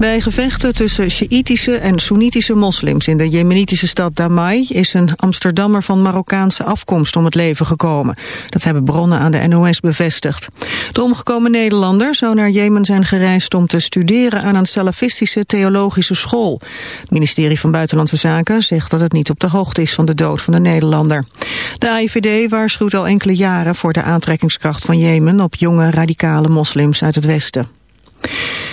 Bij gevechten tussen Sjiïtische en Soenitische moslims in de jemenitische stad Damai is een Amsterdammer van Marokkaanse afkomst om het leven gekomen. Dat hebben bronnen aan de NOS bevestigd. De omgekomen Nederlander zou naar Jemen zijn gereisd om te studeren aan een salafistische theologische school. Het ministerie van Buitenlandse Zaken zegt dat het niet op de hoogte is van de dood van de Nederlander. De AIVD waarschuwt al enkele jaren voor de aantrekkingskracht van Jemen op jonge radicale moslims uit het westen.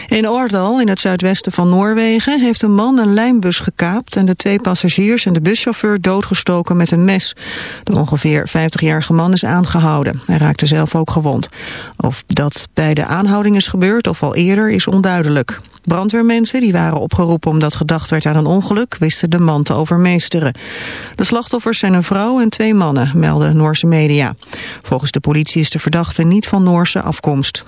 In Oordal, in het zuidwesten van Noorwegen, heeft een man een lijnbus gekaapt en de twee passagiers en de buschauffeur doodgestoken met een mes. De ongeveer 50-jarige man is aangehouden. Hij raakte zelf ook gewond. Of dat bij de aanhouding is gebeurd of al eerder is onduidelijk. Brandweermensen die waren opgeroepen omdat gedacht werd aan een ongeluk wisten de man te overmeesteren. De slachtoffers zijn een vrouw en twee mannen, melden Noorse media. Volgens de politie is de verdachte niet van Noorse afkomst.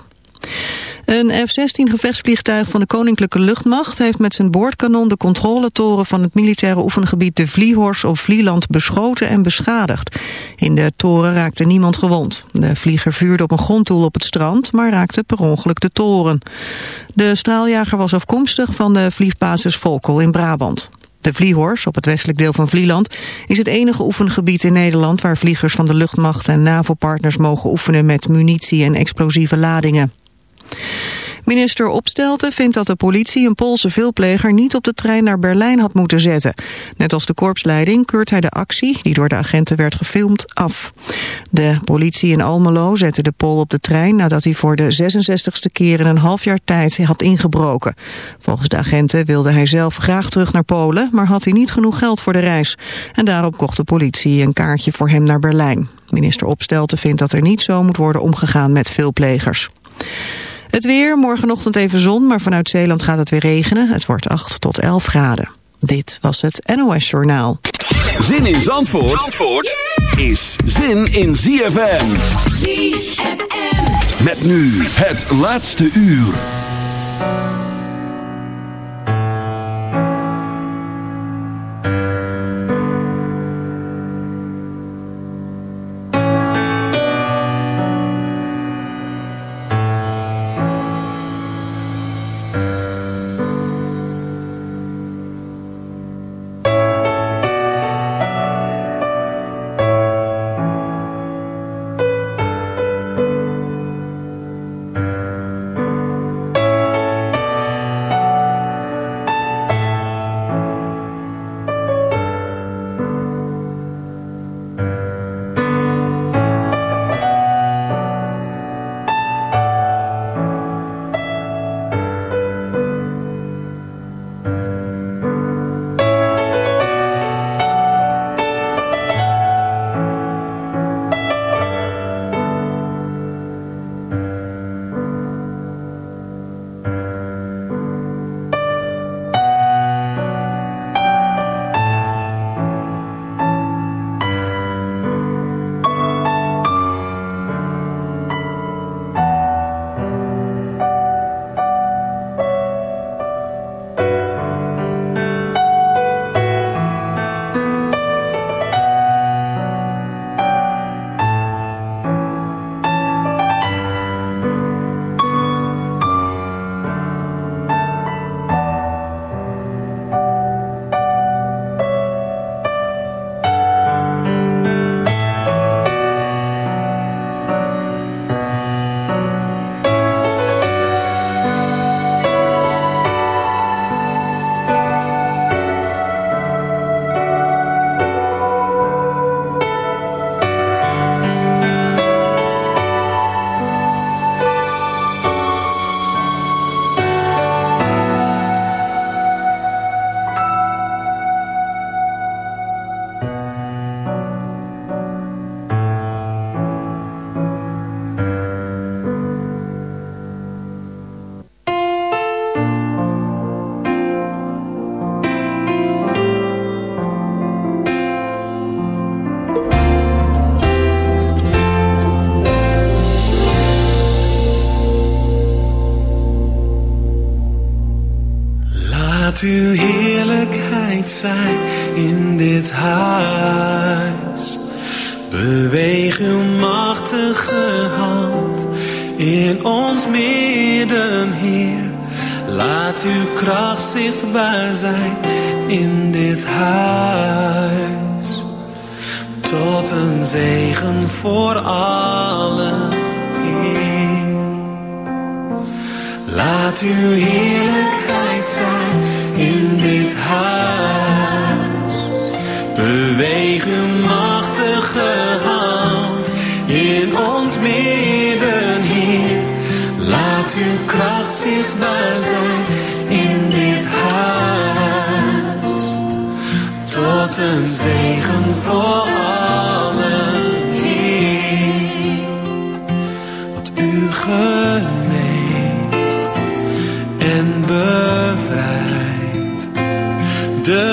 Een F-16 gevechtsvliegtuig van de Koninklijke Luchtmacht heeft met zijn boordkanon de controletoren van het militaire oefengebied de Vliehors op Vlieland beschoten en beschadigd. In de toren raakte niemand gewond. De vlieger vuurde op een grondtoel op het strand, maar raakte per ongeluk de toren. De straaljager was afkomstig van de vliegbasis Volkel in Brabant. De Vliehors, op het westelijk deel van Vlieland, is het enige oefengebied in Nederland waar vliegers van de luchtmacht en NAVO-partners mogen oefenen met munitie en explosieve ladingen. Minister Opstelten vindt dat de politie een Poolse veelpleger niet op de trein naar Berlijn had moeten zetten. Net als de korpsleiding keurt hij de actie, die door de agenten werd gefilmd, af. De politie in Almelo zette de Pool op de trein nadat hij voor de 66ste keer in een half jaar tijd had ingebroken. Volgens de agenten wilde hij zelf graag terug naar Polen, maar had hij niet genoeg geld voor de reis. En daarop kocht de politie een kaartje voor hem naar Berlijn. Minister Opstelten vindt dat er niet zo moet worden omgegaan met veelplegers. Het weer, morgenochtend even zon, maar vanuit Zeeland gaat het weer regenen. Het wordt 8 tot 11 graden. Dit was het NOS Journaal. Zin in Zandvoort, Zandvoort is zin in ZFM. ZFM. Met nu het laatste uur.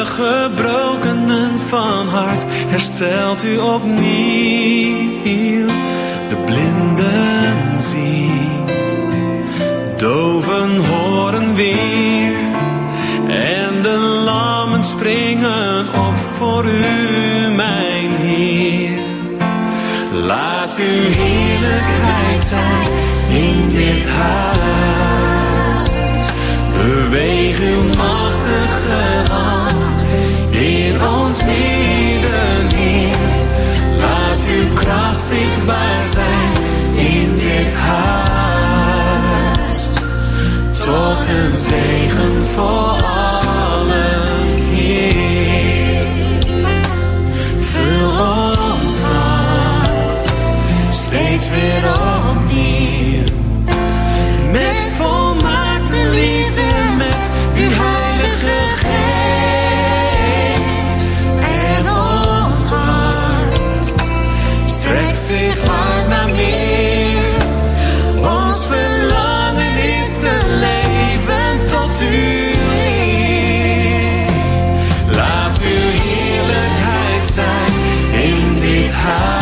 Gebrokenen van hart herstelt u opnieuw. De blinden zien, doven horen weer. En de lammen springen op voor u, mijn Heer. Laat uw heerlijkheid zijn in dit huis. Beweeg uw zichtbaar zijn in dit huis. Tot een zegen voor allen, dit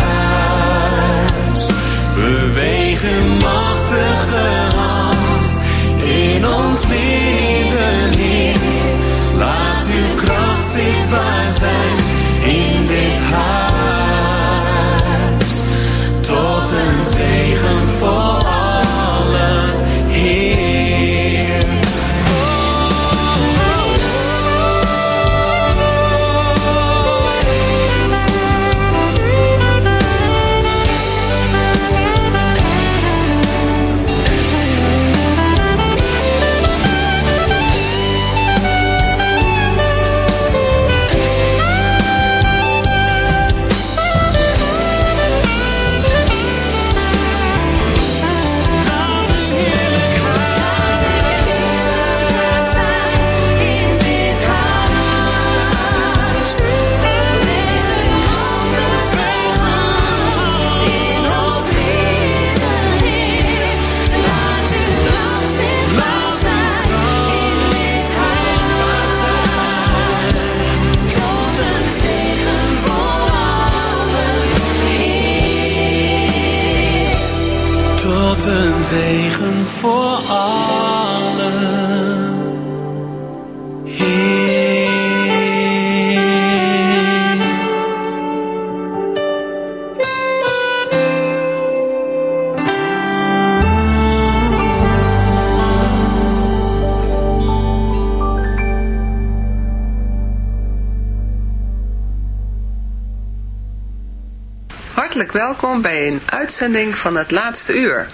welkom bij een uitzending van het laatste uur.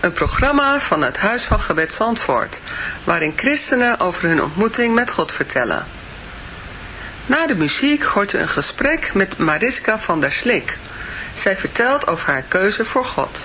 Een programma van het Huis van Gebed Zandvoort, waarin christenen over hun ontmoeting met God vertellen. Na de muziek hoort u een gesprek met Mariska van der Slik. Zij vertelt over haar keuze voor God.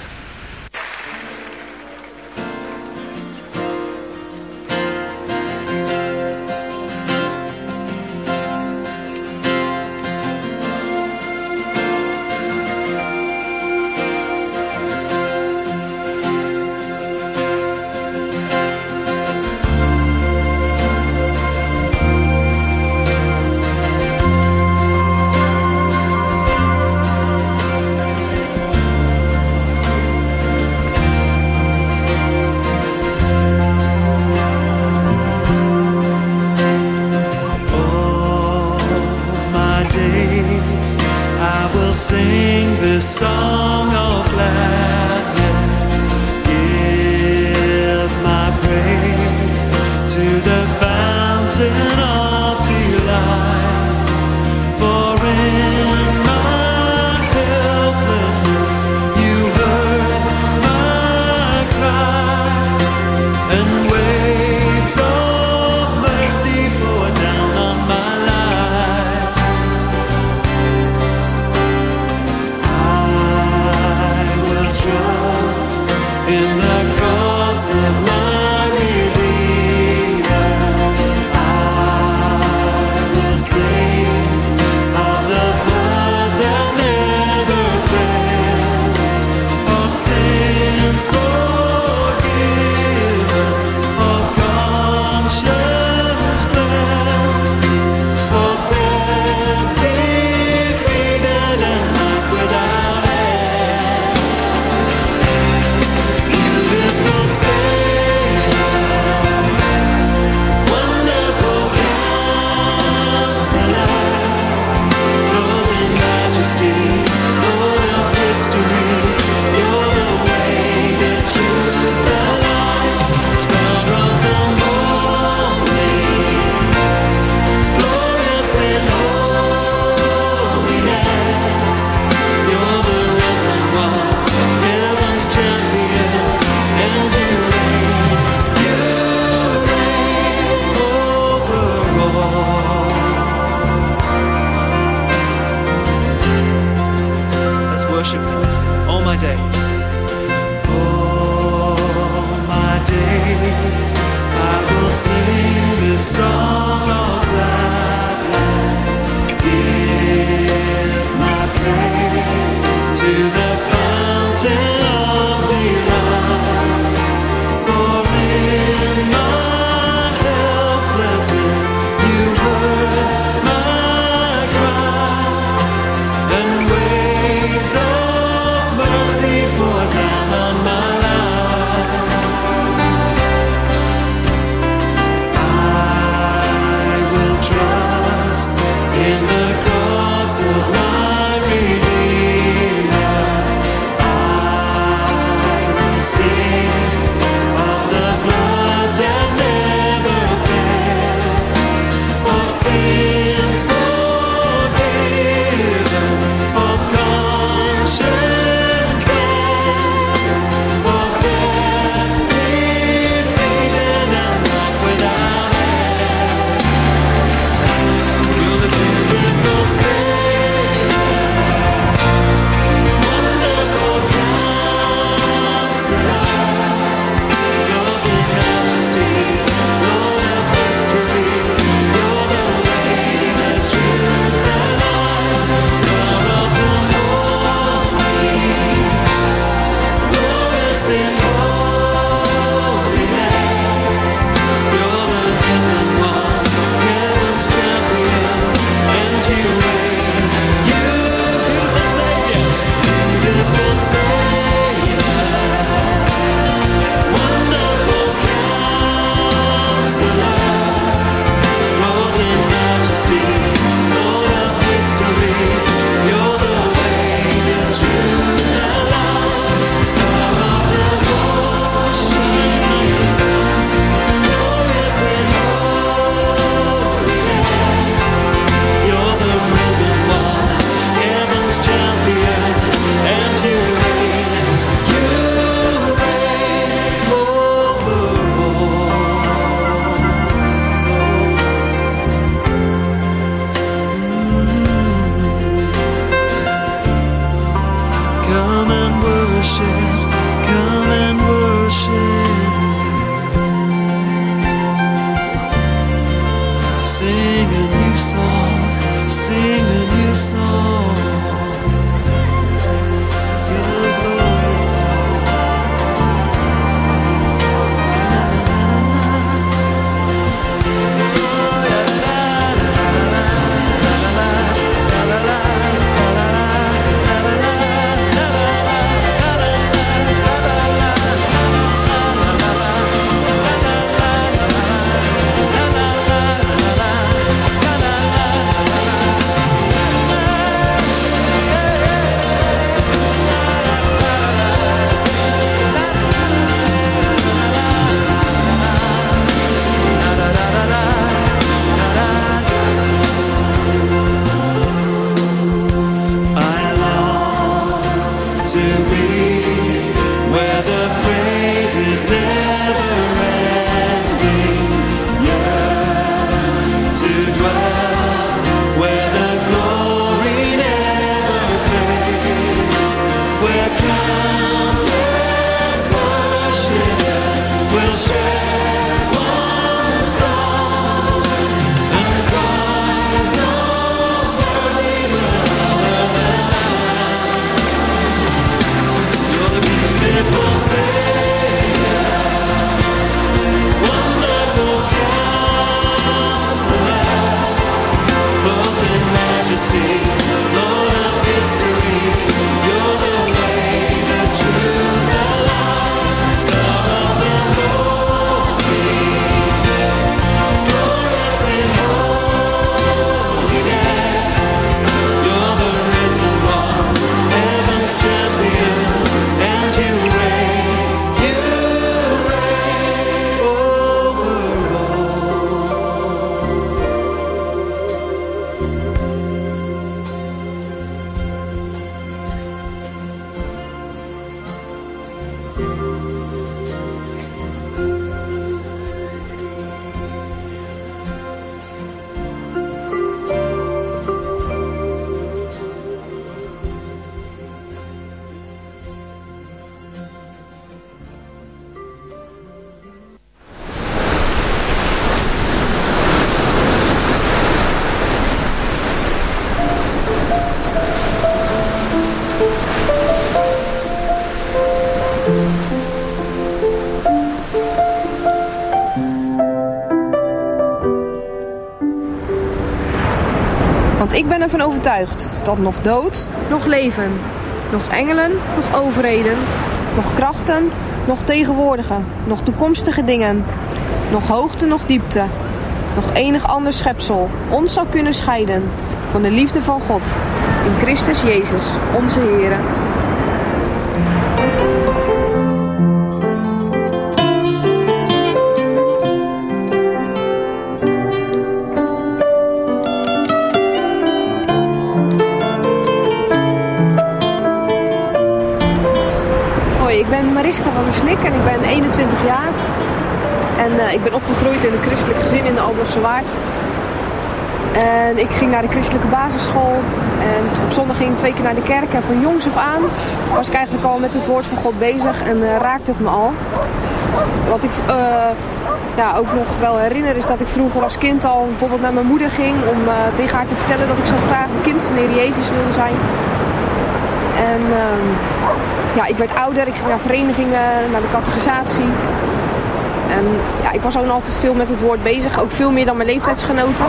Want ik ben ervan overtuigd dat nog dood, nog leven, nog engelen, nog overheden, nog krachten, nog tegenwoordige, nog toekomstige dingen, nog hoogte, nog diepte, nog enig ander schepsel ons zal kunnen scheiden van de liefde van God in Christus Jezus, onze Heer. Jaar. En eh, ik ben opgegroeid in een christelijk gezin in de Alblasse Waard. En ik ging naar de christelijke basisschool. En op zondag ging ik twee keer naar de kerk. En van jongs af aan was ik eigenlijk al met het woord van God bezig. En eh, raakte het me al. Wat ik eh, ja, ook nog wel herinner is dat ik vroeger als kind al bijvoorbeeld naar mijn moeder ging. Om tegen haar te vertellen dat ik zo graag een kind van de Heer Jezus wilde zijn. En ehm, ja, ik werd ouder. Ik ging naar verenigingen, naar de categorisatie. En ja, ik was ook altijd veel met het woord bezig. Ook veel meer dan mijn leeftijdsgenoten.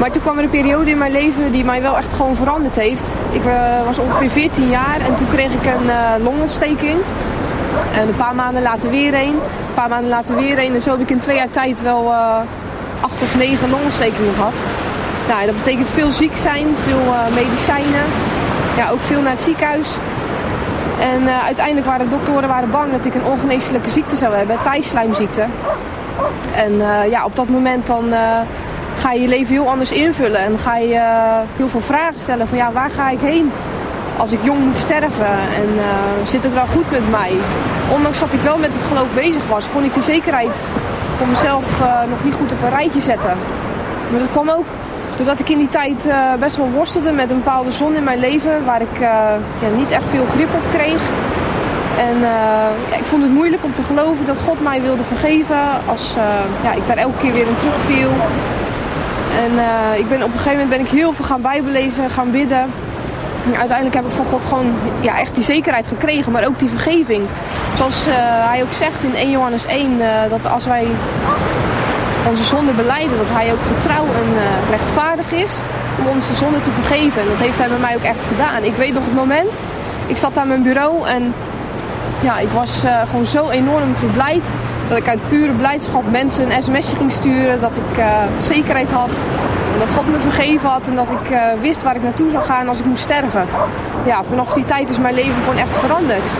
Maar toen kwam er een periode in mijn leven die mij wel echt gewoon veranderd heeft. Ik eh, was ongeveer 14 jaar en toen kreeg ik een eh, longontsteking. En een paar maanden later weer een. Een paar maanden later weer een. En zo heb ik in twee jaar tijd wel eh, acht of negen longontstekingen gehad. Nou, dat betekent veel ziek zijn, veel medicijnen. Ja, ook veel naar het ziekenhuis. En eh, uiteindelijk waren de doktoren waren bang dat ik een ongeneeslijke ziekte zou hebben, tijslijmziekte. En eh, ja, op dat moment dan eh, ga je je leven heel anders invullen. En ga je heel veel vragen stellen van ja, waar ga ik heen? Als ik jong moet sterven en zit het wel goed met mij? Ondanks dat ik wel met het geloof bezig was, kon ik die zekerheid voor mezelf nog niet goed op een rijtje zetten. Maar dat kwam ook doordat ik in die tijd eh, best wel worstelde met een bepaalde zon in mijn leven, waar ik eh, ja, niet echt veel grip op kreeg. En eh, ja, ik vond het moeilijk om te geloven dat God mij wilde vergeven als ja, ik daar elke keer weer in terugviel. En ik ben, op een gegeven moment ben ik heel veel gaan bijbelezen, gaan bidden. En uiteindelijk heb ik van God gewoon ja, echt die zekerheid gekregen, maar ook die vergeving. Zoals hij ook zegt in 1 Johannes 1, eh, dat als wij onze zonde beleiden, dat hij ook getrouw en eh, rechtvaardig is om onze zonde te vergeven. En dat heeft hij bij mij ook echt gedaan. Ik weet nog het moment, ik zat aan mijn bureau en ja, ik was eh, gewoon zo enorm verblijd dat ik uit pure blijdschap mensen een sms'je ging sturen, dat ik eh, zekerheid had en dat God me vergeven had en dat ik wist waar ik naartoe zou gaan als ik moest sterven. Ja, vanaf die tijd is mijn leven gewoon echt veranderd.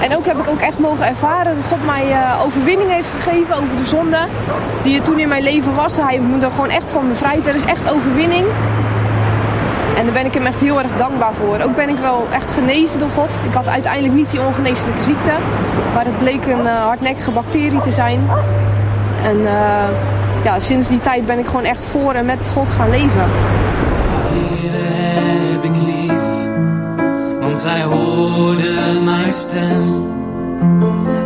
En ook heb ik ook echt mogen ervaren dat God mij eh, overwinning heeft gegeven over de zonde die er toen in mijn leven was. Hij heeft me er gewoon echt van bevrijd. Er is echt overwinning. En daar ben ik hem echt heel erg dankbaar voor. Ook ben ik wel echt genezen door God. Ik had uiteindelijk niet die ongeneeslijke ziekte. Maar het bleek een eh, hardnekkige bacterie te zijn. En eh, ja, sinds die tijd ben ik gewoon echt voor en met God gaan leven. Heere heb ik lief, want hij hoorde mijn stem.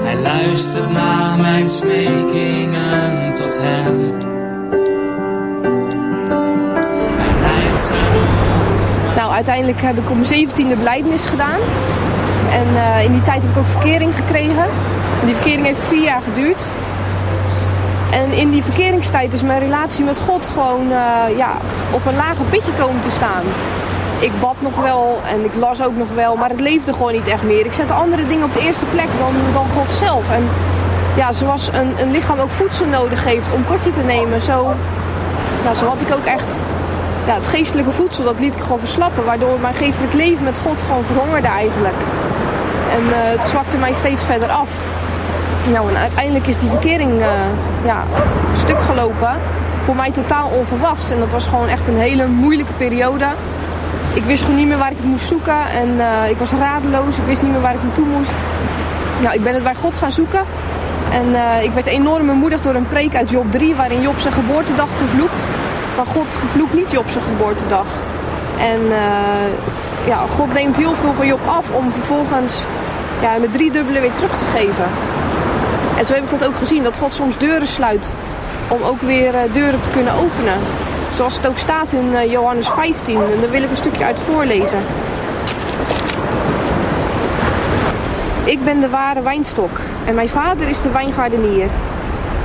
Hij luistert naar mijn smekingen tot hem. Nou, uiteindelijk heb ik mijn zeventiende belijdenis gedaan. En eh, in die tijd heb ik ook verkering gekregen. En die verkering heeft vier jaar geduurd. En in die verkeringstijd is mijn relatie met God gewoon eh, ja, op een lager pitje komen te staan. Ik bad nog wel en ik las ook nog wel, maar het leefde gewoon niet echt meer. Ik zette andere dingen op de eerste plek dan, dan God zelf. En ja, zoals een, een lichaam ook voedsel nodig heeft om tot je te nemen, zo, ja, zo had ik ook echt ja, het geestelijke voedsel, dat liet ik gewoon verslappen. Waardoor mijn geestelijk leven met God gewoon verhongerde eigenlijk. En eh, het zwakte mij steeds verder af. Nou, en uiteindelijk is die verkering eh, ja, stuk gelopen. Voor mij totaal onverwachts. En dat was gewoon echt een hele moeilijke periode. Ik wist gewoon niet meer waar ik het moest zoeken. En eh, ik was radeloos. Ik wist niet meer waar ik naartoe moest. Nou, ik ben het bij God gaan zoeken. En eh, ik werd enorm bemoedigd door een preek uit Job 3, waarin Job zijn geboortedag vervloekt. Maar God vervloekt niet Job zijn geboortedag. En eh, ja, God neemt heel veel van Job af om vervolgens ja, met drie dubbele weer terug te geven. En zo heb ik dat ook gezien, dat God soms deuren sluit om ook weer deuren te kunnen openen. Zoals het ook staat in eh, Johannes 15. En daar wil ik een stukje uit voorlezen. Ik ben de ware wijnstok en mijn vader is de wijngaardenier.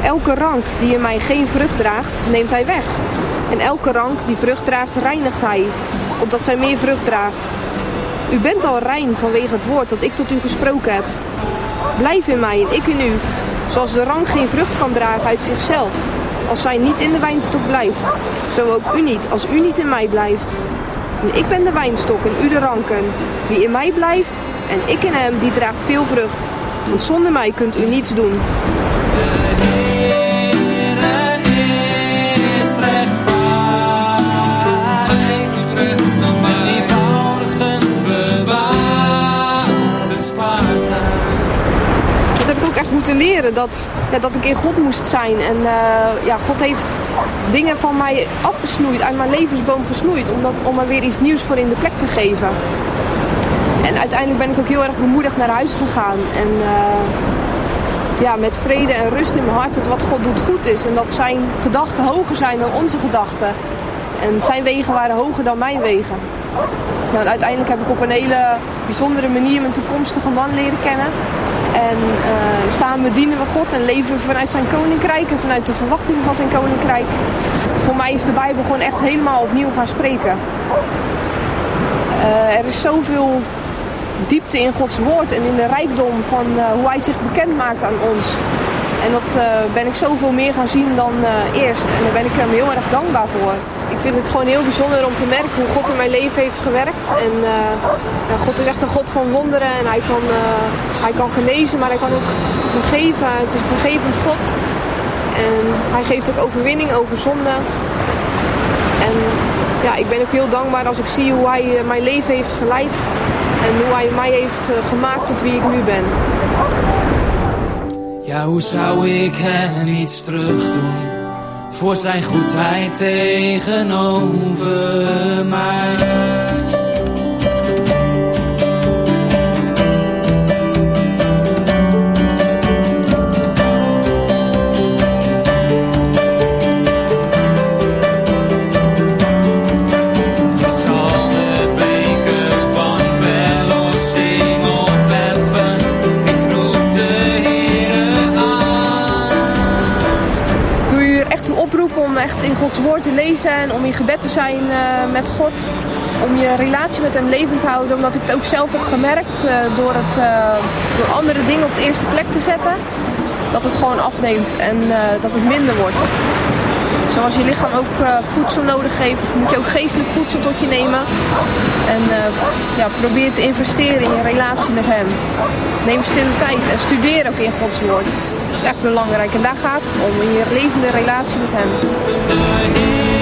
Elke rank die in mij geen vrucht draagt, neemt hij weg. En elke rank die vrucht draagt, reinigt hij, opdat zij meer vrucht draagt. U bent al rein vanwege het woord dat ik tot u gesproken heb. Blijf in mij en ik in u, zoals de rank geen vrucht kan dragen uit zichzelf, als zij niet in de wijnstok blijft. Zo ook u niet, als u niet in mij blijft. Ik ben de wijnstok en u de ranken. Wie in mij blijft en ik in hem, die draagt veel vrucht. Want zonder mij kunt u niets doen. Heb ik ook echt moeten leren, dat, ja, dat ik in God moest zijn. En eh, ja, God heeft dingen van mij afgesnoeid, uit mijn levensboom gesnoeid, om, dat, om er weer iets nieuws voor in de plek te geven. En uiteindelijk ben ik ook heel erg bemoedigd naar huis gegaan. En eh, ja, met vrede en rust in mijn hart dat wat God doet goed is. En dat zijn gedachten hoger zijn dan onze gedachten. En zijn wegen waren hoger dan mijn wegen. Nou, uiteindelijk heb ik op een hele bijzondere manier mijn toekomstige man leren kennen. En eh, samen dienen we God en leven vanuit zijn koninkrijk en vanuit de verwachting van zijn koninkrijk. Voor mij is de Bijbel gewoon echt helemaal opnieuw gaan spreken. Eh, er is zoveel diepte in Gods woord en in de rijkdom van eh, hoe hij zich bekend maakt aan ons. En dat eh, ben ik zoveel meer gaan zien dan eh, eerst. En daar ben ik hem heel erg dankbaar voor. Ik vind het gewoon heel bijzonder om te merken hoe God in mijn leven heeft gewerkt. En eh, God is echt een God van wonderen en hij kan, hij kan genezen, maar hij kan ook vergeven. Het is een vergevend God. En hij geeft ook overwinning over zonde. En ja, ik ben ook heel dankbaar als ik zie hoe hij mijn leven heeft geleid. En hoe hij mij heeft gemaakt tot wie ik nu ben. Ja, hoe zou ik hem iets terug doen voor zijn goedheid tegenover mij? Gods woord te lezen en om in gebed te zijn eh, met God. Om je relatie met hem levend te houden. Omdat ik het ook zelf heb gemerkt eh, door, het, eh, door andere dingen op de eerste plek te zetten. Dat het gewoon afneemt en dat het minder wordt. Zoals je lichaam ook eh, voedsel nodig heeft, moet je ook geestelijk voedsel tot je nemen. En eh, ja, probeer te investeren in je relatie met hem. Neem stille tijd en studeer ook in Gods woord. Dat is echt belangrijk en daar gaat het om, in je levende relatie met hem.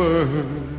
world.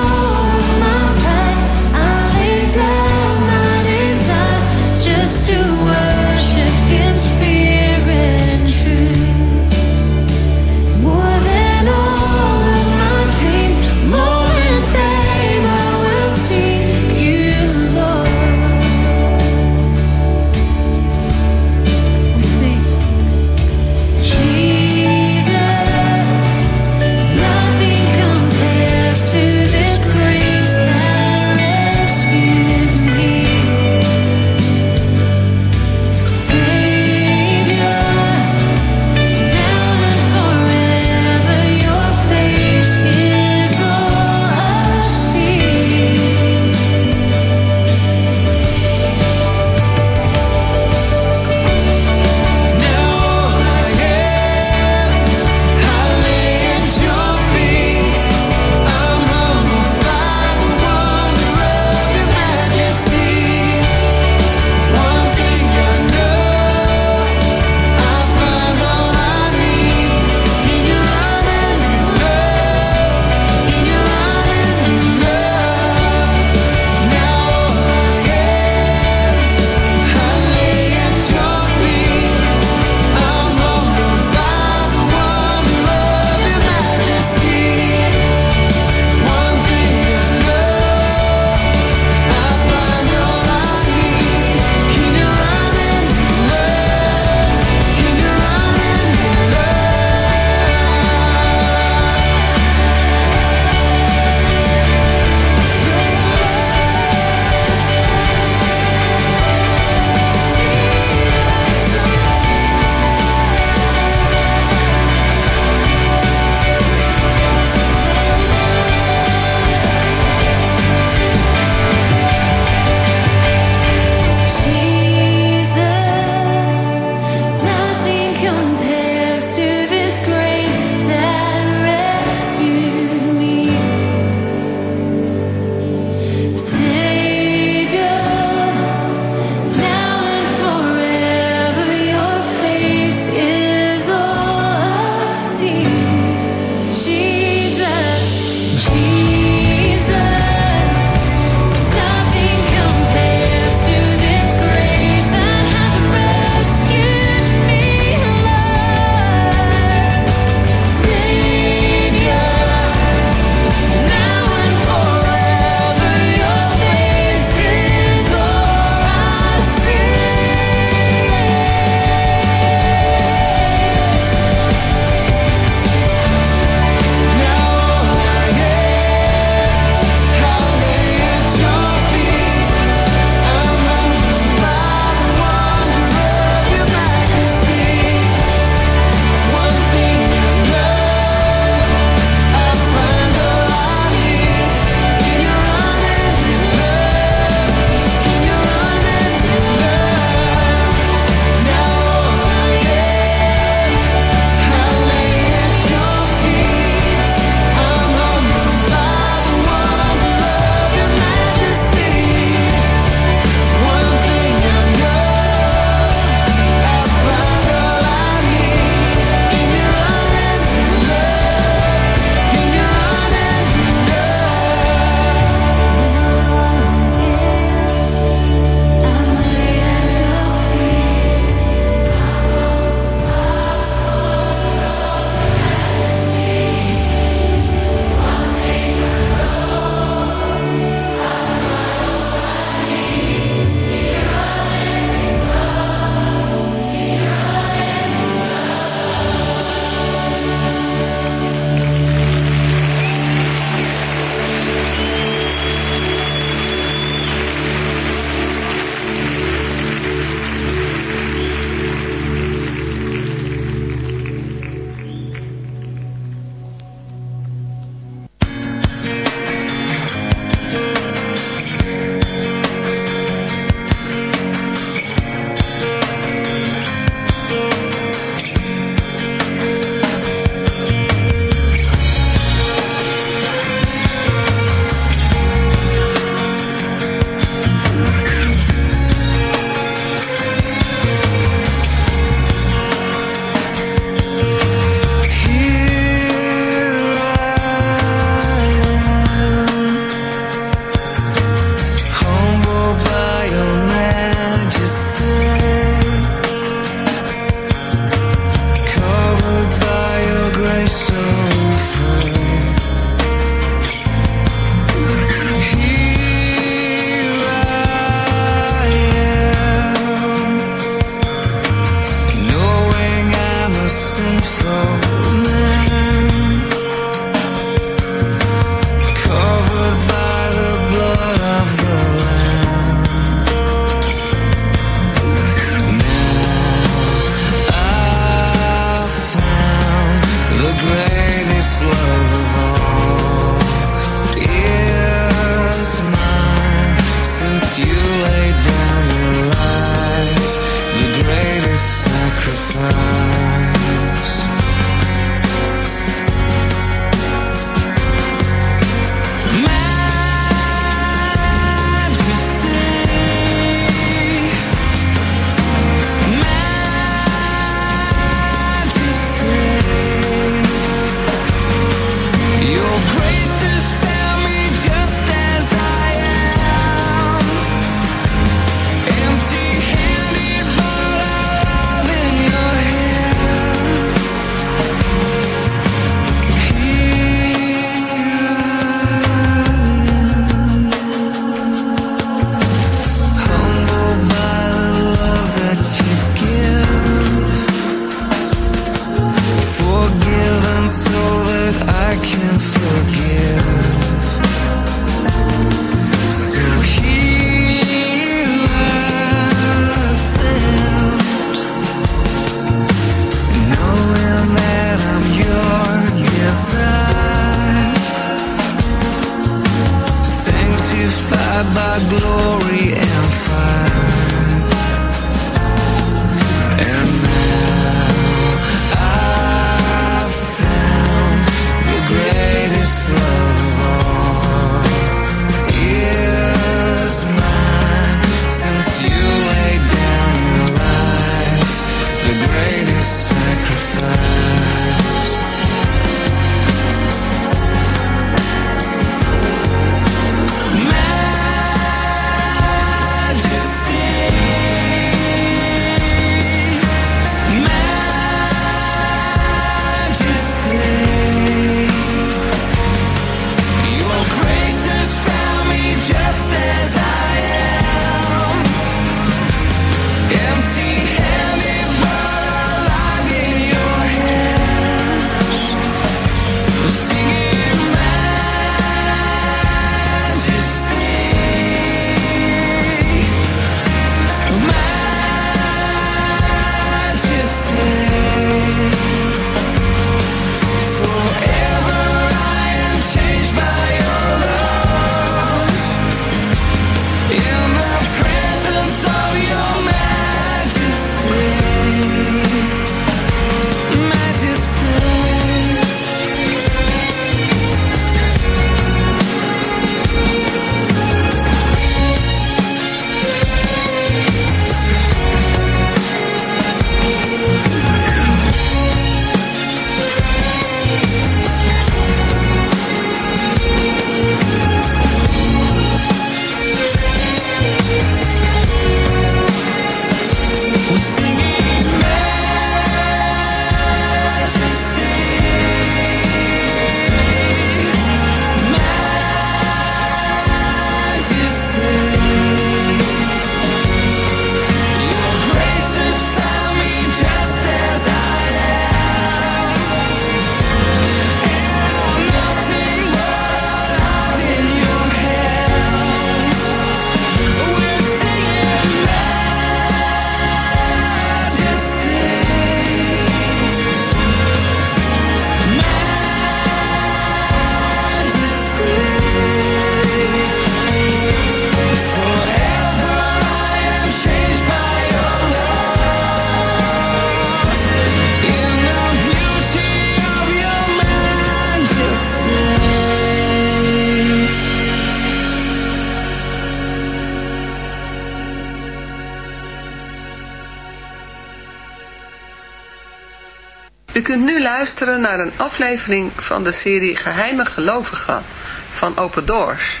Luisteren naar een aflevering van de serie Geheime Gelovigen van Open Doors.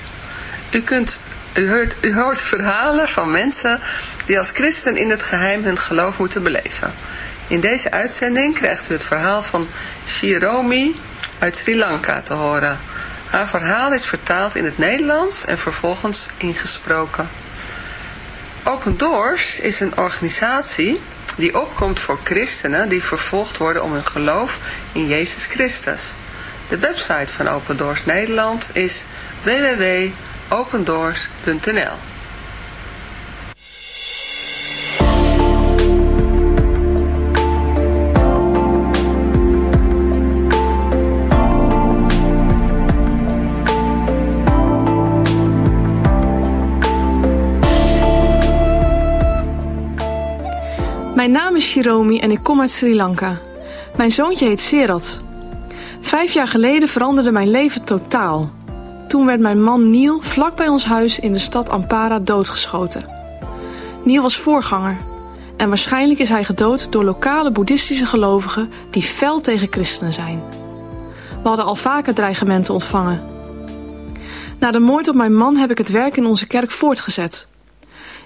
U, kunt, u, hoort, u hoort verhalen van mensen die als christen in het geheim hun geloof moeten beleven. In deze uitzending krijgt u het verhaal van Shiromi uit Sri Lanka te horen. Haar verhaal is vertaald in het Nederlands en vervolgens ingesproken. Open Doors is een organisatie die opkomt voor christenen die vervolgd worden om hun geloof in Jezus Christus. De website van Open Doors Nederland is www.opendoors.nl is Shiromi en ik kom uit Sri Lanka. Mijn zoontje heet Serat. Vijf jaar geleden veranderde mijn leven totaal. Toen werd mijn man Neil vlak bij ons huis in de stad Ampara doodgeschoten. Neil was voorganger en waarschijnlijk is hij gedood door lokale boeddhistische gelovigen die fel tegen christenen zijn. We hadden al vaker dreigementen ontvangen. Na de moord op mijn man heb ik het werk in onze kerk voortgezet.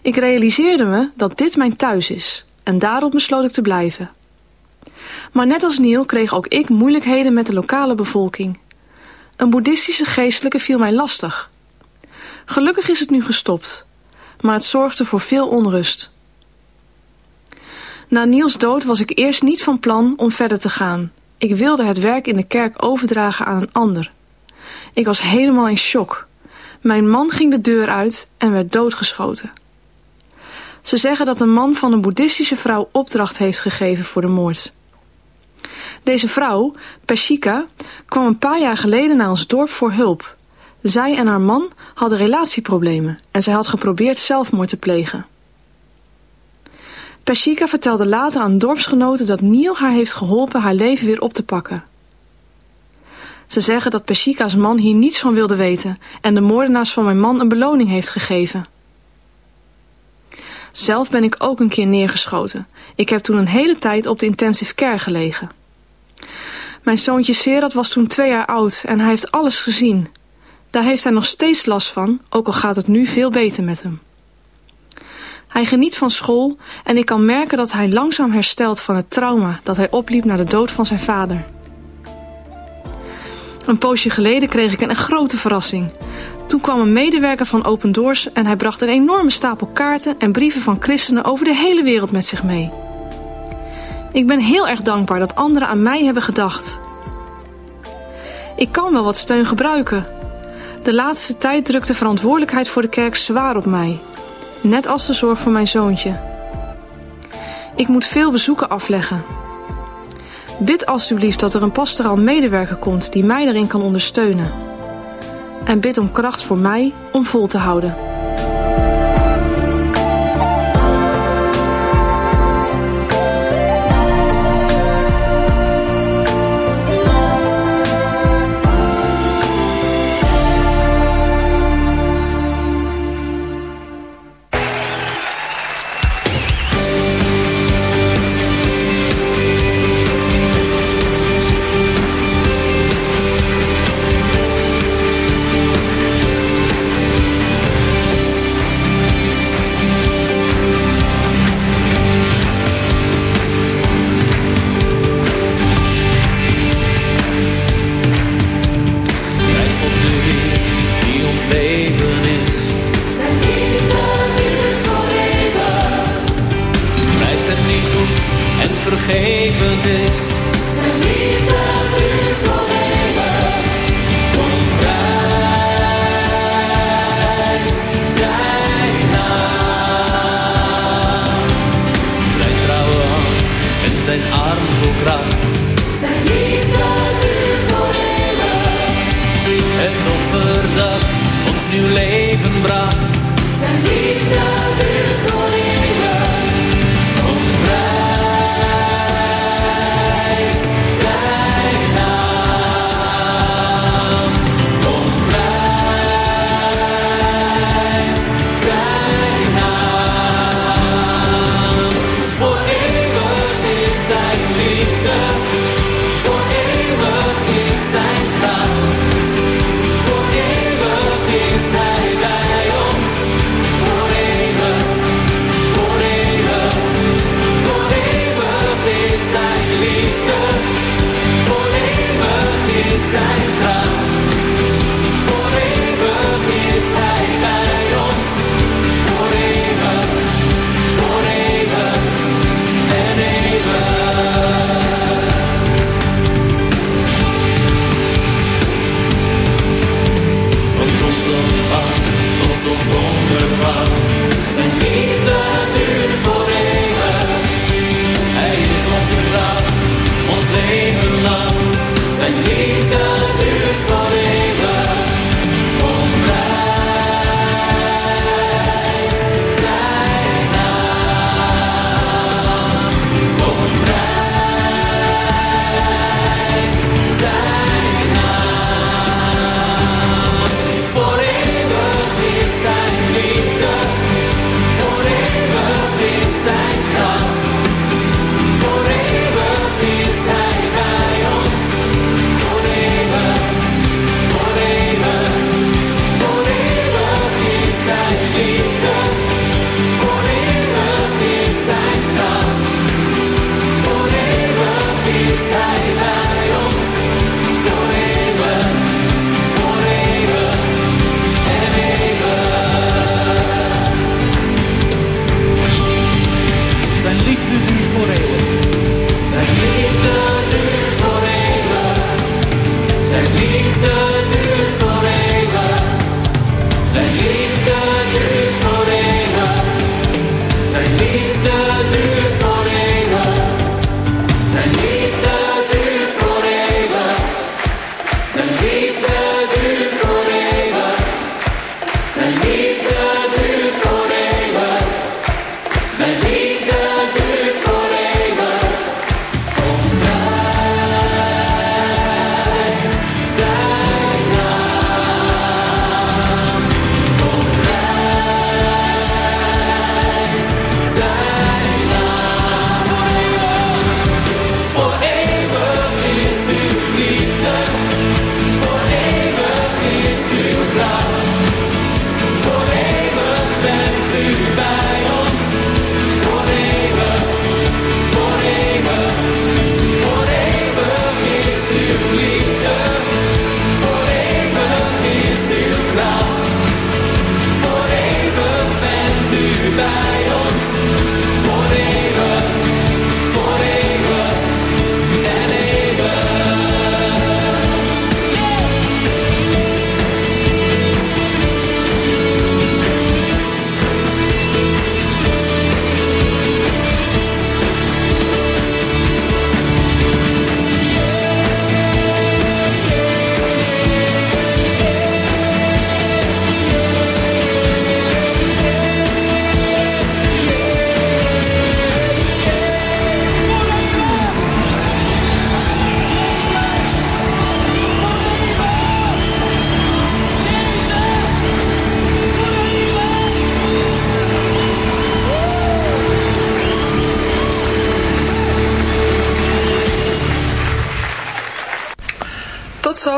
Ik realiseerde me dat dit mijn thuis is en daarop besloot ik te blijven. Maar net als Neil kreeg ook ik moeilijkheden met de lokale bevolking. Een boeddhistische geestelijke viel mij lastig. Gelukkig is het nu gestopt, maar het zorgde voor veel onrust. Na Niels dood was ik eerst niet van plan om verder te gaan. Ik wilde het werk in de kerk overdragen aan een ander. Ik was helemaal in shock. Mijn man ging de deur uit en werd doodgeschoten. Ze zeggen dat een man van een boeddhistische vrouw opdracht heeft gegeven voor de moord. Deze vrouw, Peshika, kwam een paar jaar geleden naar ons dorp voor hulp. Zij en haar man hadden relatieproblemen en zij had geprobeerd zelfmoord te plegen. Peshika vertelde later aan dorpsgenoten dat Neil haar heeft geholpen haar leven weer op te pakken. Ze zeggen dat Peshika's man hier niets van wilde weten en de moordenaars van mijn man een beloning heeft gegeven. Zelf ben ik ook een keer neergeschoten. Ik heb toen een hele tijd op de intensive care gelegen. Mijn zoontje Serat was toen twee jaar oud en hij heeft alles gezien. Daar heeft hij nog steeds last van, ook al gaat het nu veel beter met hem. Hij geniet van school en ik kan merken dat hij langzaam herstelt van het trauma dat hij opliep na de dood van zijn vader. Een poosje geleden kreeg ik een grote verrassing. Toen kwam een medewerker van Open Doors en hij bracht een enorme stapel kaarten en brieven van christenen over de hele wereld met zich mee. Ik ben heel erg dankbaar dat anderen aan mij hebben gedacht. Ik kan wel wat steun gebruiken. De laatste tijd drukt de verantwoordelijkheid voor de kerk zwaar op mij. Net als de zorg voor mijn zoontje. Ik moet veel bezoeken afleggen. Bid alstublieft dat er een pastoraal medewerker komt die mij daarin kan ondersteunen. En bid om kracht voor mij om vol te houden.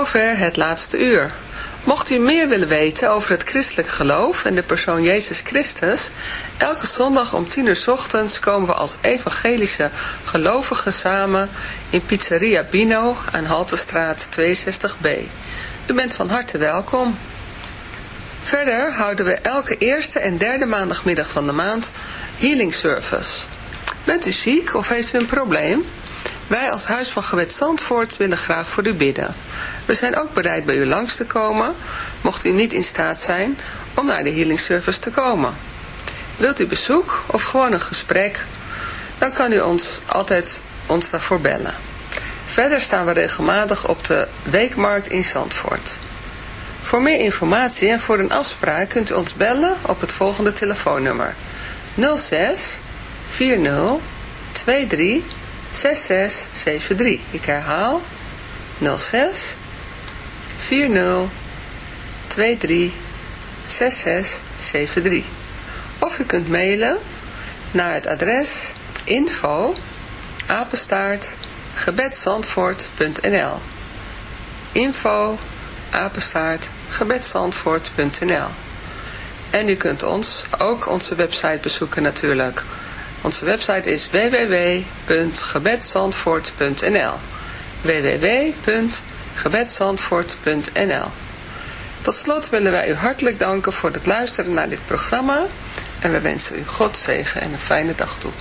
Zover het laatste uur. Mocht u meer willen weten over het christelijk geloof en de persoon Jezus Christus, elke zondag om 10 uur ochtends komen we als evangelische gelovigen samen in Pizzeria Bino aan Haltestraat 62b. U bent van harte welkom. Verder houden we elke eerste en derde maandagmiddag van de maand Healing Service. Bent u ziek of heeft u een probleem? Wij als Huis van Gewet Zandvoort willen graag voor u bidden. We zijn ook bereid bij u langs te komen, mocht u niet in staat zijn om naar de Healing Service te komen. Wilt u bezoek of gewoon een gesprek? Dan kan u ons altijd ons daarvoor bellen. Verder staan we regelmatig op de Weekmarkt in Zandvoort. Voor meer informatie en voor een afspraak kunt u ons bellen op het volgende telefoonnummer 06 40 23 6673. Ik herhaal 06 40 23 6673. Of u kunt mailen naar het adres info apenstaart gebedsandvoort.nl info apenstaart gebedsandvoort.nl En u kunt ons ook onze website bezoeken natuurlijk onze website is www.gebedsandvoort.nl www.gebedsandvoort.nl Tot slot willen wij u hartelijk danken voor het luisteren naar dit programma. En we wensen u God zegen en een fijne dag toe.